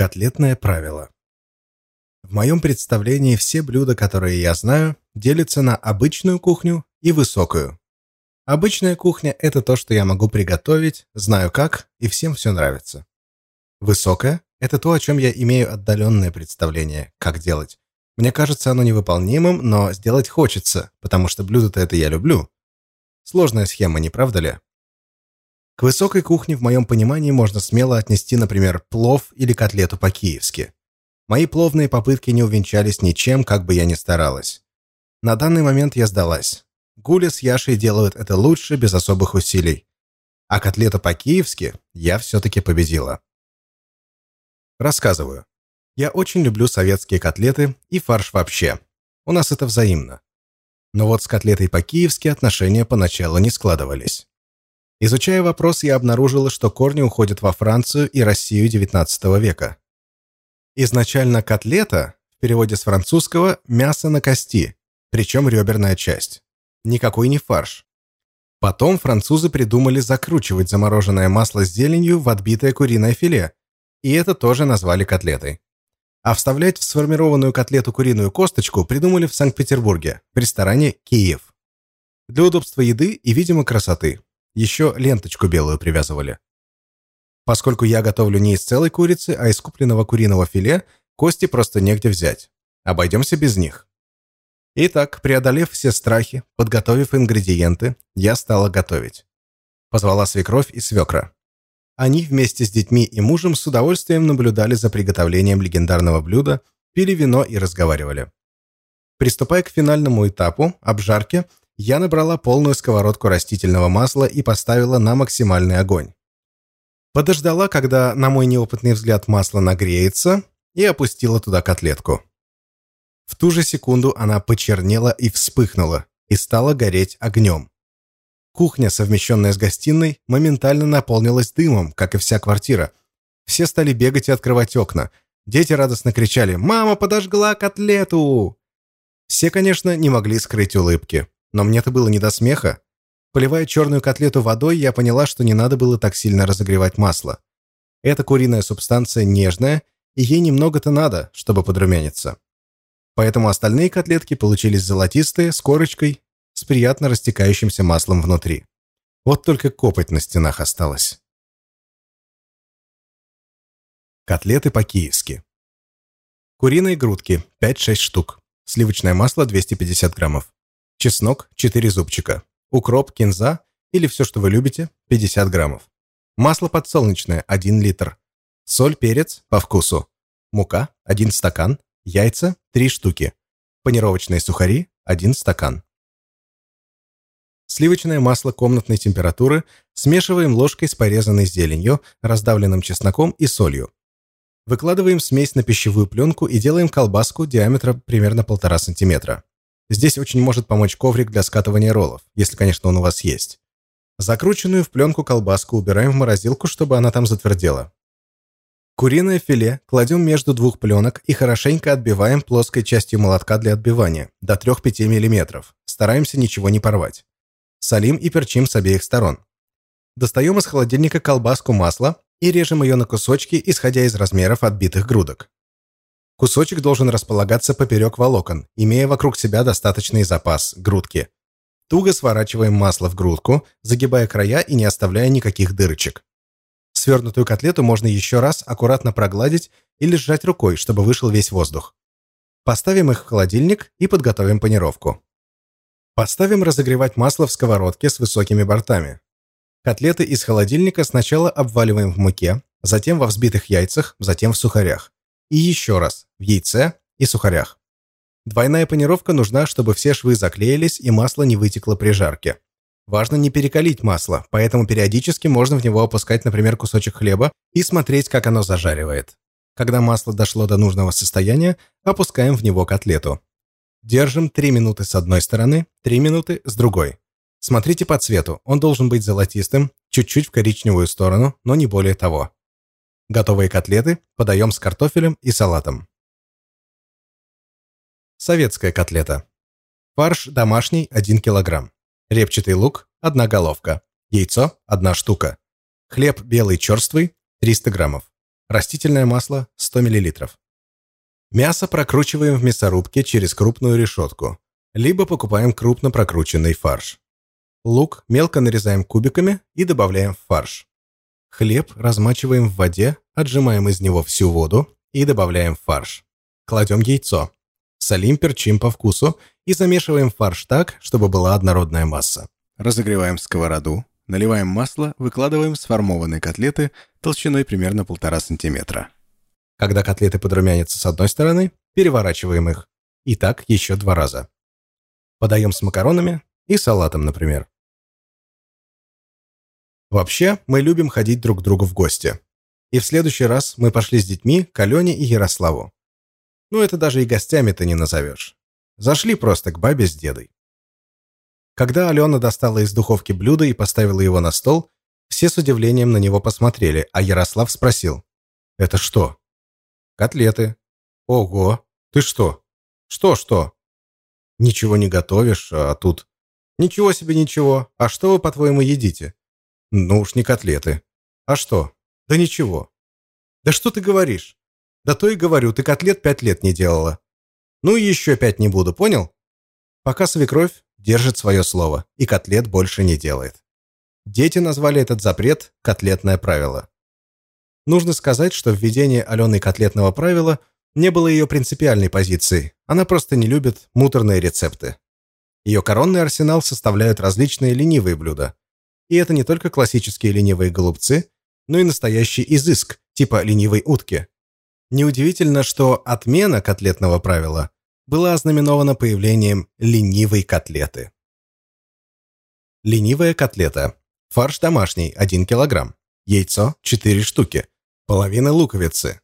Котлетное правило. В моем представлении все блюда, которые я знаю, делятся на обычную кухню и высокую. Обычная кухня – это то, что я могу приготовить, знаю как, и всем все нравится. Высокая – это то, о чем я имею отдаленное представление, как делать. Мне кажется оно невыполнимым, но сделать хочется, потому что блюдо-то это я люблю. Сложная схема, не правда ли? К высокой кухне в моем понимании можно смело отнести, например, плов или котлету по-киевски. Мои пловные попытки не увенчались ничем, как бы я ни старалась. На данный момент я сдалась. Гуля с Яшей делают это лучше, без особых усилий. А котлета по-киевски я все-таки победила. Рассказываю. Я очень люблю советские котлеты и фарш вообще. У нас это взаимно. Но вот с котлетой по-киевски отношения поначалу не складывались. Изучая вопрос, я обнаружила, что корни уходят во Францию и Россию XIX века. Изначально котлета, в переводе с французского, мясо на кости, причем реберная часть. Никакой не фарш. Потом французы придумали закручивать замороженное масло с зеленью в отбитое куриное филе, и это тоже назвали котлетой. А вставлять в сформированную котлету куриную косточку придумали в Санкт-Петербурге, в ресторане «Киев». Для удобства еды и, видимо, красоты. Еще ленточку белую привязывали. Поскольку я готовлю не из целой курицы, а из купленного куриного филе, кости просто негде взять. Обойдемся без них. Итак, преодолев все страхи, подготовив ингредиенты, я стала готовить. Позвала свекровь и свекра. Они вместе с детьми и мужем с удовольствием наблюдали за приготовлением легендарного блюда, пили вино и разговаривали. Приступая к финальному этапу, обжарке, я набрала полную сковородку растительного масла и поставила на максимальный огонь. Подождала, когда, на мой неопытный взгляд, масло нагреется, и опустила туда котлетку. В ту же секунду она почернела и вспыхнула, и стала гореть огнем. Кухня, совмещенная с гостиной, моментально наполнилась дымом, как и вся квартира. Все стали бегать и открывать окна. Дети радостно кричали «Мама подожгла котлету!». Все, конечно, не могли скрыть улыбки. Но мне-то было не до смеха. Поливая черную котлету водой, я поняла, что не надо было так сильно разогревать масло. Эта куриная субстанция нежная, и ей немного-то надо, чтобы подрумяниться. Поэтому остальные котлетки получились золотистые, с корочкой, с приятно растекающимся маслом внутри. Вот только копоть на стенах осталась. Котлеты по-киевски. Куриные грудки 5-6 штук. Сливочное масло 250 граммов чеснок 4 зубчика, укроп, кинза или все, что вы любите, 50 граммов, масло подсолнечное 1 литр, соль, перец по вкусу, мука 1 стакан, яйца 3 штуки, панировочные сухари 1 стакан. Сливочное масло комнатной температуры смешиваем ложкой с порезанной зеленью, раздавленным чесноком и солью. Выкладываем смесь на пищевую пленку и делаем колбаску диаметром примерно 1,5 см. Здесь очень может помочь коврик для скатывания роллов, если, конечно, он у вас есть. Закрученную в пленку колбаску убираем в морозилку, чтобы она там затвердела. Куриное филе кладем между двух пленок и хорошенько отбиваем плоской частью молотка для отбивания, до 3-5 мм. Стараемся ничего не порвать. Солим и перчим с обеих сторон. Достаем из холодильника колбаску масла и режем ее на кусочки, исходя из размеров отбитых грудок. Кусочек должен располагаться поперек волокон, имея вокруг себя достаточный запас грудки. Туго сворачиваем масло в грудку, загибая края и не оставляя никаких дырочек. Свернутую котлету можно еще раз аккуратно прогладить или сжать рукой, чтобы вышел весь воздух. Поставим их в холодильник и подготовим панировку. Поставим разогревать масло в сковородке с высокими бортами. Котлеты из холодильника сначала обваливаем в муке, затем во взбитых яйцах, затем в сухарях. И еще раз, в яйце и сухарях. Двойная панировка нужна, чтобы все швы заклеились и масло не вытекло при жарке. Важно не перекалить масло, поэтому периодически можно в него опускать, например, кусочек хлеба и смотреть, как оно зажаривает. Когда масло дошло до нужного состояния, опускаем в него котлету. Держим 3 минуты с одной стороны, 3 минуты с другой. Смотрите по цвету, он должен быть золотистым, чуть-чуть в коричневую сторону, но не более того. Готовые котлеты подаем с картофелем и салатом. Советская котлета. Фарш домашний 1 кг. Репчатый лук – 1 головка. Яйцо – 1 штука. Хлеб белый черствый – 300 граммов. Растительное масло 100 мл. Мясо прокручиваем в мясорубке через крупную решетку, либо покупаем крупно прокрученный фарш. Лук мелко нарезаем кубиками и добавляем в фарш. Хлеб размачиваем в воде, отжимаем из него всю воду и добавляем фарш. Кладем яйцо. Солим, перчим по вкусу и замешиваем фарш так, чтобы была однородная масса. Разогреваем сковороду, наливаем масло, выкладываем сформованные котлеты толщиной примерно 1,5 см. Когда котлеты подрумянятся с одной стороны, переворачиваем их. И так еще два раза. Подаем с макаронами и салатом, например. Вообще, мы любим ходить друг к другу в гости. И в следующий раз мы пошли с детьми к Алене и Ярославу. Ну, это даже и гостями-то не назовешь. Зашли просто к бабе с дедой. Когда Алена достала из духовки блюдо и поставила его на стол, все с удивлением на него посмотрели, а Ярослав спросил. «Это что?» «Котлеты». «Ого! Ты что?» «Что-что?» «Ничего не готовишь, а тут...» «Ничего себе ничего! А что вы, по-твоему, едите?» «Ну уж не котлеты». «А что?» «Да ничего». «Да что ты говоришь?» «Да то и говорю, ты котлет пять лет не делала». «Ну и еще пять не буду, понял?» Пока свекровь держит свое слово и котлет больше не делает. Дети назвали этот запрет «котлетное правило». Нужно сказать, что введение Алены котлетного правила не было ее принципиальной позицией, она просто не любит муторные рецепты. Ее коронный арсенал составляют различные ленивые блюда. И это не только классические ленивые голубцы, но и настоящий изыск, типа ленивой утки. Неудивительно, что отмена котлетного правила была ознаменована появлением ленивой котлеты. Ленивая котлета. Фарш домашний 1 кг. Яйцо 4 штуки. Половина луковицы.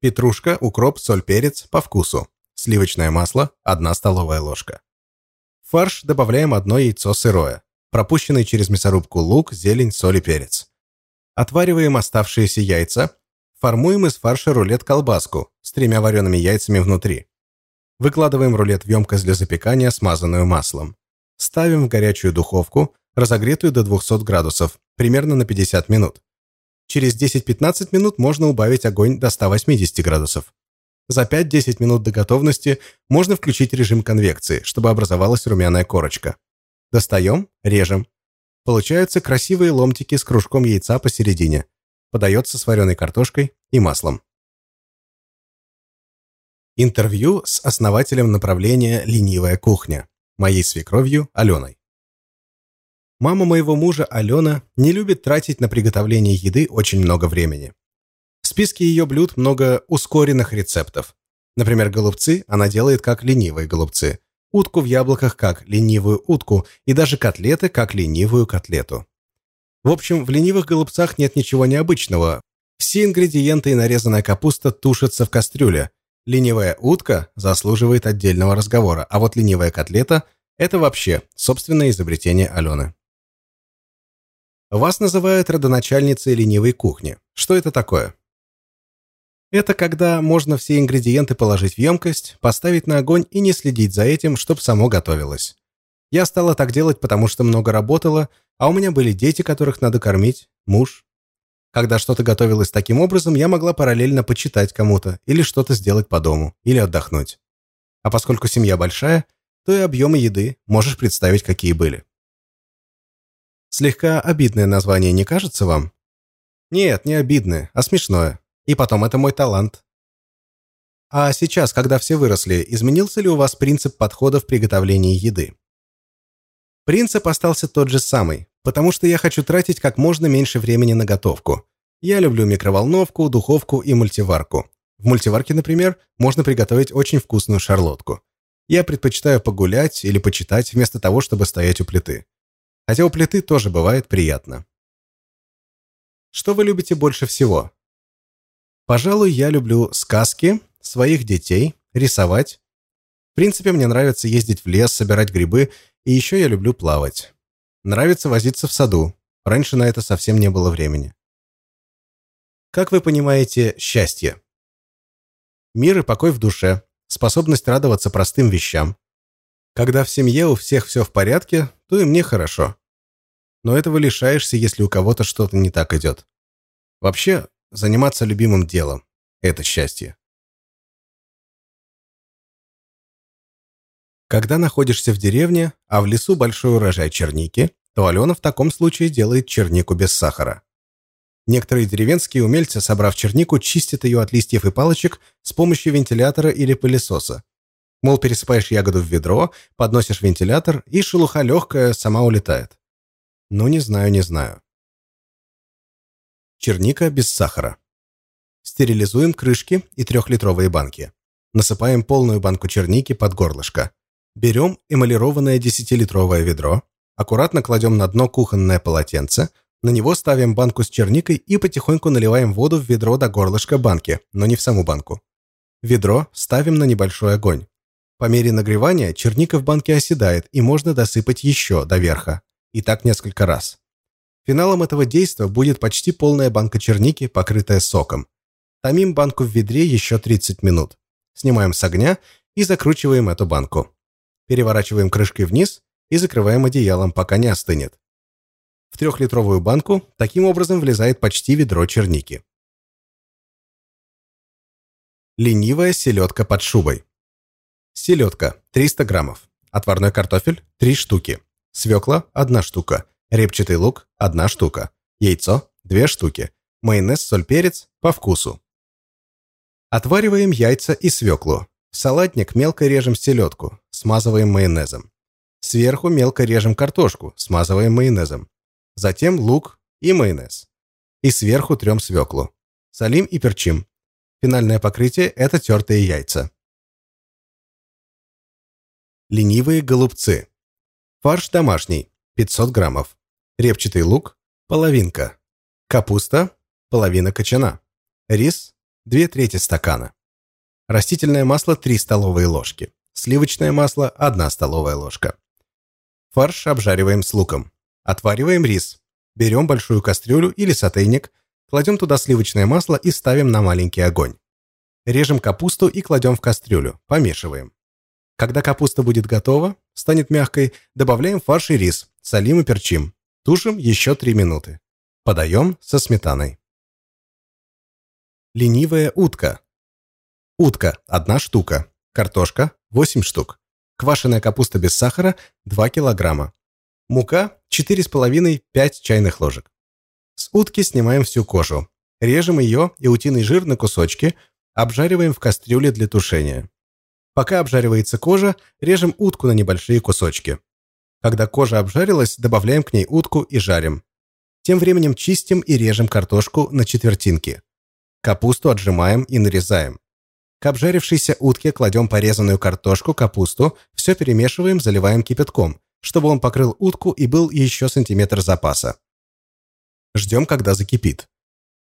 Петрушка, укроп, соль, перец по вкусу. Сливочное масло 1 столовая ложка. В фарш добавляем одно яйцо сырое. Пропущенный через мясорубку лук, зелень, соль и перец. Отвариваем оставшиеся яйца. Формуем из фарша рулет-колбаску с тремя вареными яйцами внутри. Выкладываем рулет в емкость для запекания, смазанную маслом. Ставим в горячую духовку, разогретую до 200 градусов, примерно на 50 минут. Через 10-15 минут можно убавить огонь до 180 градусов. За 5-10 минут до готовности можно включить режим конвекции, чтобы образовалась румяная корочка. Достаем, режем, Получаются красивые ломтики с кружком яйца посередине. Подается с вареной картошкой и маслом. Интервью с основателем направления «Ленивая кухня», моей свекровью Аленой. Мама моего мужа Алена не любит тратить на приготовление еды очень много времени. В списке ее блюд много ускоренных рецептов. Например, голубцы она делает как ленивые голубцы, утку в яблоках как ленивую утку и даже котлеты как ленивую котлету. В общем, в ленивых голубцах нет ничего необычного. Все ингредиенты и нарезанная капуста тушатся в кастрюле. Ленивая утка заслуживает отдельного разговора, а вот ленивая котлета – это вообще собственное изобретение Алены. Вас называют родоначальницей ленивой кухни. Что это такое? Это когда можно все ингредиенты положить в емкость, поставить на огонь и не следить за этим, чтобы само готовилось. Я стала так делать, потому что много работала, а у меня были дети, которых надо кормить, муж. Когда что-то готовилось таким образом, я могла параллельно почитать кому-то или что-то сделать по дому, или отдохнуть. А поскольку семья большая, то и объемы еды можешь представить, какие были. Слегка обидное название не кажется вам? Нет, не обидное, а смешное. И потом, это мой талант. А сейчас, когда все выросли, изменился ли у вас принцип подхода в приготовлении еды? Принцип остался тот же самый, потому что я хочу тратить как можно меньше времени на готовку. Я люблю микроволновку, духовку и мультиварку. В мультиварке, например, можно приготовить очень вкусную шарлотку. Я предпочитаю погулять или почитать вместо того, чтобы стоять у плиты. Хотя у плиты тоже бывает приятно. Что вы любите больше всего? Пожалуй, я люблю сказки, своих детей, рисовать. В принципе, мне нравится ездить в лес, собирать грибы, и еще я люблю плавать. Нравится возиться в саду. Раньше на это совсем не было времени. Как вы понимаете, счастье? Мир и покой в душе, способность радоваться простым вещам. Когда в семье у всех все в порядке, то и мне хорошо. Но этого лишаешься, если у кого-то что-то не так идет. Вообще, заниматься любимым делом. Это счастье. Когда находишься в деревне, а в лесу большой урожай черники, то Алена в таком случае делает чернику без сахара. Некоторые деревенские умельцы, собрав чернику, чистят ее от листьев и палочек с помощью вентилятора или пылесоса. Мол, пересыпаешь ягоду в ведро, подносишь вентилятор, и шелуха легкая сама улетает. Ну, не знаю, не знаю. Черника без сахара. Стерилизуем крышки и трехлитровые банки. Насыпаем полную банку черники под горлышко. Берем эмалированное 10-литровое ведро, аккуратно кладем на дно кухонное полотенце, на него ставим банку с черникой и потихоньку наливаем воду в ведро до горлышка банки, но не в саму банку. Ведро ставим на небольшой огонь. По мере нагревания черника в банке оседает и можно досыпать еще до верха. И так несколько раз. Финалом этого действия будет почти полная банка черники, покрытая соком. Томим банку в ведре еще 30 минут. Снимаем с огня и закручиваем эту банку переворачиваем крышкой вниз и закрываем одеялом, пока не остынет. В трехлитровую банку таким образом влезает почти ведро черники. Ленивая селедка под шубой. Селедка 300 граммов. Отварной картофель 3 штуки. Свекла 1 штука. Репчатый лук 1 штука. Яйцо 2 штуки. Майонез, соль, перец по вкусу. Отвариваем яйца и свеклу. В салатник мелко режем селедку, смазываем майонезом. Сверху мелко режем картошку, смазываем майонезом. Затем лук и майонез. И сверху трем свеклу. Солим и перчим. Финальное покрытие – это тертые яйца. Ленивые голубцы. Фарш домашний – 500 граммов. Репчатый лук – половинка. Капуста – половина кочана. Рис – 2 трети стакана. Растительное масло 3 столовые ложки. Сливочное масло 1 столовая ложка. Фарш обжариваем с луком. Отвариваем рис. Берем большую кастрюлю или сотейник, кладем туда сливочное масло и ставим на маленький огонь. Режем капусту и кладем в кастрюлю, помешиваем. Когда капуста будет готова, станет мягкой, добавляем фарш и рис, солим и перчим. Тушим еще 3 минуты. Подаем со сметаной. Ленивая утка Утка – одна штука. Картошка – 8 штук. Квашеная капуста без сахара – 2 килограмма. Мука – 4,5-5 чайных ложек. С утки снимаем всю кожу. Режем ее и утиный жир на кусочки, обжариваем в кастрюле для тушения. Пока обжаривается кожа, режем утку на небольшие кусочки. Когда кожа обжарилась, добавляем к ней утку и жарим. Тем временем чистим и режем картошку на четвертинки. Капусту отжимаем и нарезаем. К обжарившейся утке кладем порезанную картошку, капусту, все перемешиваем, заливаем кипятком, чтобы он покрыл утку и был еще сантиметр запаса. Ждем, когда закипит.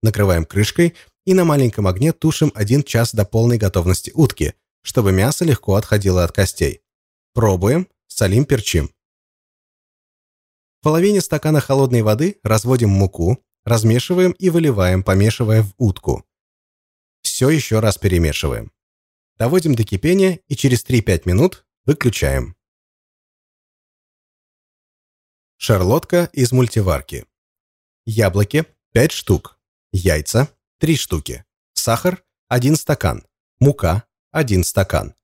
Накрываем крышкой и на маленьком огне тушим один час до полной готовности утки, чтобы мясо легко отходило от костей. Пробуем, солим, перчим. В половине стакана холодной воды разводим муку, размешиваем и выливаем, помешивая в утку. Все еще раз перемешиваем. Доводим до кипения и через 3-5 минут выключаем. Шарлотка из мультиварки. Яблоки 5 штук. Яйца 3 штуки. Сахар 1 стакан. Мука 1 стакан.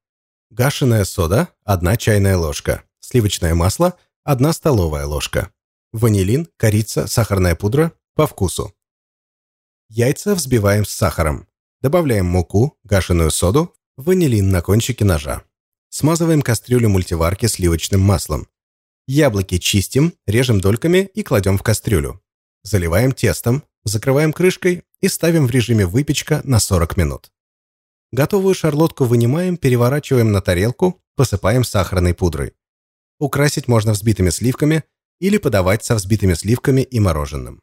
Гашеная сода 1 чайная ложка. Сливочное масло 1 столовая ложка. Ванилин, корица, сахарная пудра по вкусу. Яйца взбиваем с сахаром. Добавляем муку, гашеную соду, ванилин на кончике ножа. Смазываем кастрюлю мультиварки сливочным маслом. Яблоки чистим, режем дольками и кладем в кастрюлю. Заливаем тестом, закрываем крышкой и ставим в режиме выпечка на 40 минут. Готовую шарлотку вынимаем, переворачиваем на тарелку, посыпаем сахарной пудрой. Украсить можно взбитыми сливками или подавать со взбитыми сливками и мороженым.